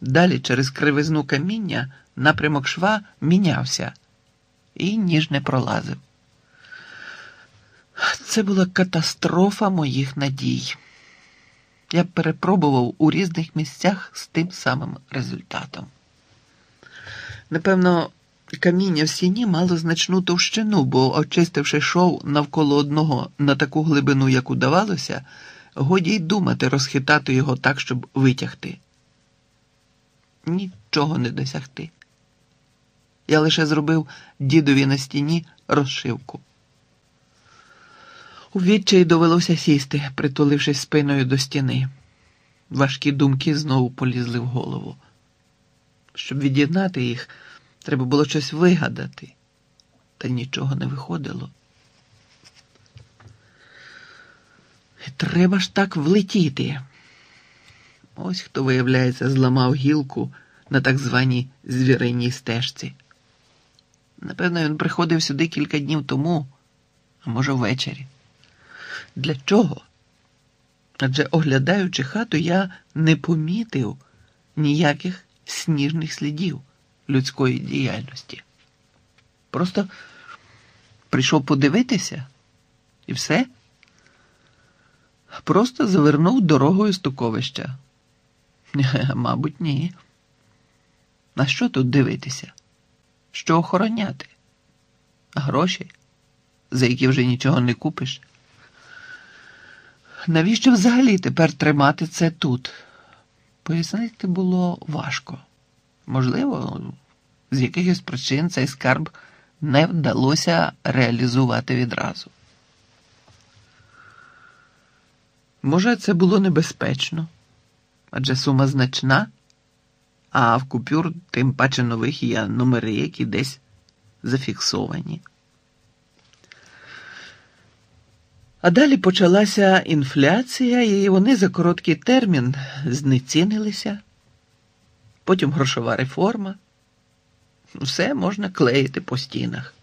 Далі через кривизну каміння напрямок шва мінявся і ніж не пролазив. Це була катастрофа моїх надій. Я перепробував у різних місцях з тим самим результатом. Напевно, каміння в стіні мало значну товщину, бо, очистивши шов навколо одного на таку глибину, як удавалося, годі й думати розхитати його так, щоб витягти. Нічого не досягти. Я лише зробив дідові на стіні розшивку. У відчаї довелося сісти, притулившись спиною до стіни. Важкі думки знову полізли в голову. Щоб від'єднати їх, треба було щось вигадати, та нічого не виходило. Треба ж так влетіти. Ось хто, виявляється, зламав гілку на так званій звіриній стежці. Напевно, він приходив сюди кілька днів тому, а може, ввечері. Для чого? Адже, оглядаючи хату, я не помітив ніяких сніжних слідів людської діяльності. Просто прийшов подивитися і все. Просто завернув дорогою стуковища. Мабуть, ні. На що тут дивитися? Що охороняти? Гроші, за які вже нічого не купиш. Навіщо взагалі тепер тримати це тут? Пояснити було важко. Можливо, з якихось причин цей скарб не вдалося реалізувати відразу. Може, це було небезпечно, адже сума значна, а в купюр тим паче нових є номери, які десь зафіксовані. А далі почалася інфляція, і вони за короткий термін знецінилися. Потім грошова реформа. Все можна клеїти по стінах.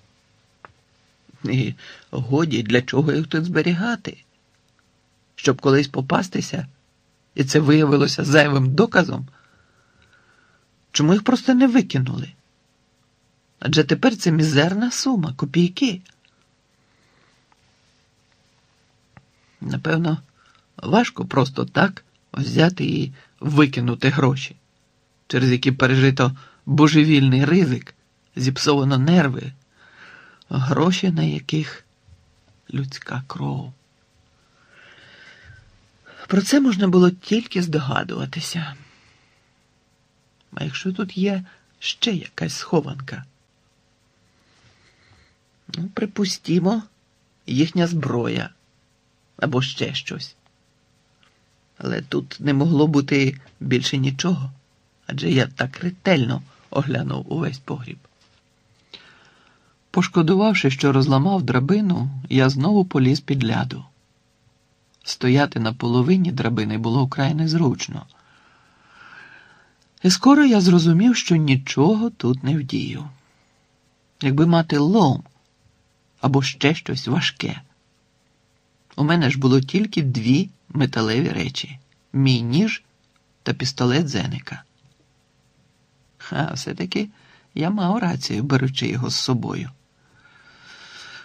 І годі, для чого їх тут зберігати? Щоб колись попастися, і це виявилося зайвим доказом. Чому їх просто не викинули? Адже тепер це мізерна сума, копійки. Напевно, важко просто так взяти і викинути гроші, через які пережито божевільний ризик, зіпсовано нерви, гроші, на яких людська кров. Про це можна було тільки здогадуватися. А якщо тут є ще якась схованка? Ну, припустімо, їхня зброя або ще щось. Але тут не могло бути більше нічого, адже я так ретельно оглянув увесь погріб. Пошкодувавши, що розламав драбину, я знову поліз під ляду. Стояти на половині драбини було вкрай незручно. І скоро я зрозумів, що нічого тут не вдію. Якби мати лом або ще щось важке. У мене ж було тільки дві металеві речі: мій ніж та пістолет Зеника. А все-таки я мав рацію, беручи його з собою.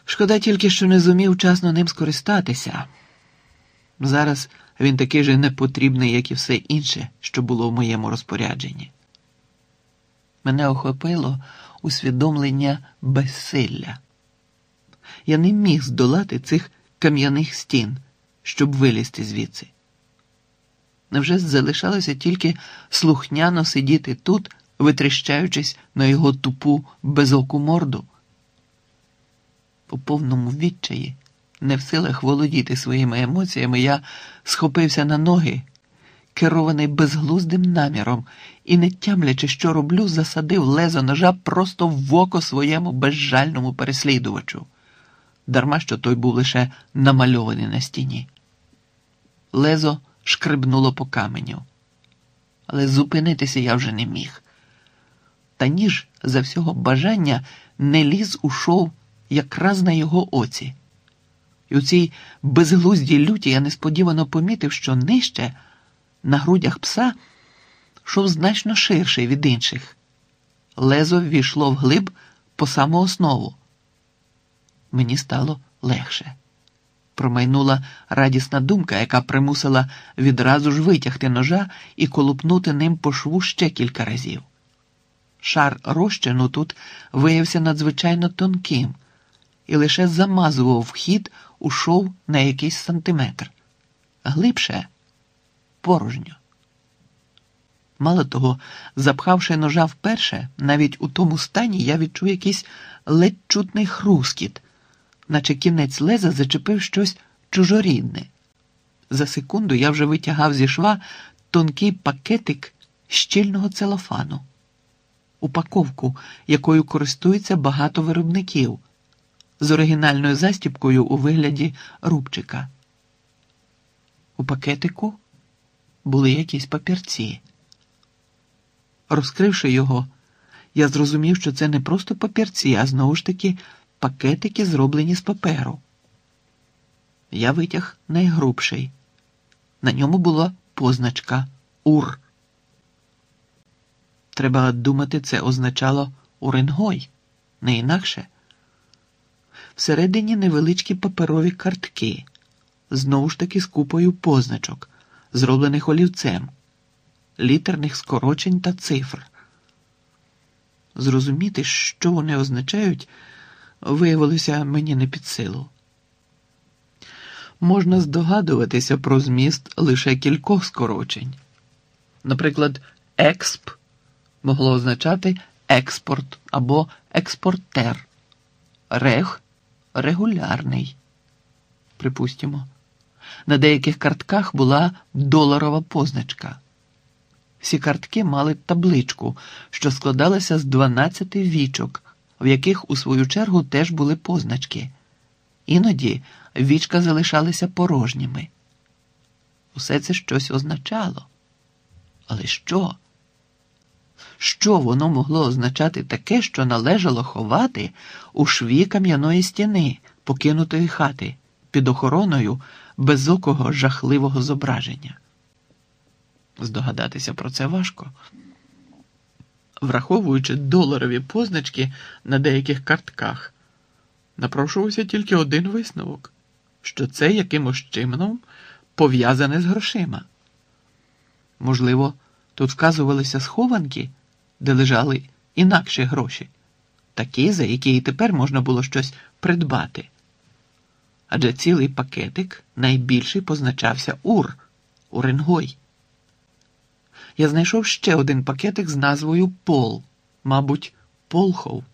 Шкода тільки, що не зумів вчасно ним скористатися. Зараз він такий же непотрібний, як і все інше, що було в моєму розпорядженні. Мене охопило усвідомлення безсилля. Я не міг здолати цих кам'яних стін, щоб вилізти звідси. Невже залишалося тільки слухняно сидіти тут, витріщаючись на його тупу безоку морду? У повному відчаї, не в силах володіти своїми емоціями, я схопився на ноги, керований безглуздим наміром, і, не тямлячи, що роблю, засадив лезо ножа просто в око своєму безжальному переслідувачу дарма що той був лише намальований на стіні. Лезо шкребнуло по каменю, але зупинитися я вже не міг. Та ніж за всього бажання не ліз ушов якраз на його оці. І у цій безглуздій люті я несподівано помітив, що нижче, на грудях пса, шов значно ширший від інших. Лезо ввійшло вглиб по саму основу. Мені стало легше. Промайнула радісна думка, яка примусила відразу ж витягти ножа і колупнути ним по шву ще кілька разів. Шар розчину тут виявився надзвичайно тонким і лише замазував вхід у шов на якийсь сантиметр. Глибше порожньо. Мало того, запхавши ножа вперше, навіть у тому стані я відчув якийсь ледь чутний хрускіт, наче кінець леза зачепив щось чужорідне. За секунду я вже витягав зі шва тонкий пакетик щільного целофану, упаковку, якою користується багато виробників, з оригінальною застіпкою у вигляді рубчика. У пакетику були якісь папірці. Розкривши його, я зрозумів, що це не просто папірці, а знову ж таки пакетики, зроблені з паперу. Я витяг найгрубший. На ньому була позначка Ур. Треба думати, це означало Уренгой, не інакше. Всередині невеличкі паперові картки, знову ж таки з купою позначок, зроблених олівцем, літерних скорочень та цифр. Зрозуміти, що вони означають, виявилося мені не під силу. Можна здогадуватися про зміст лише кількох скорочень. Наприклад, експ могло означати експорт або експортер, рег регулярний. Припустимо, на деяких картках була доларова позначка. Всі картки мали табличку, що складалася з 12 вічок, в яких, у свою чергу, теж були позначки. Іноді вічка залишалися порожніми. Усе це щось означало. Але що? Що воно могло означати таке, що належало ховати у шві кам'яної стіни, покинутої хати, під охороною безокого жахливого зображення? Здогадатися про це важко. Враховуючи доларові позначки на деяких картках, напрошувався тільки один висновок, що це якимось чином пов'язане з грошима. Можливо, тут вказувалися схованки, де лежали інакші гроші, такі, за які і тепер можна було щось придбати. Адже цілий пакетик найбільший позначався Ур Уренгой. Я знайшов ще один пакетик з назвою Пол, мабуть, Полхов.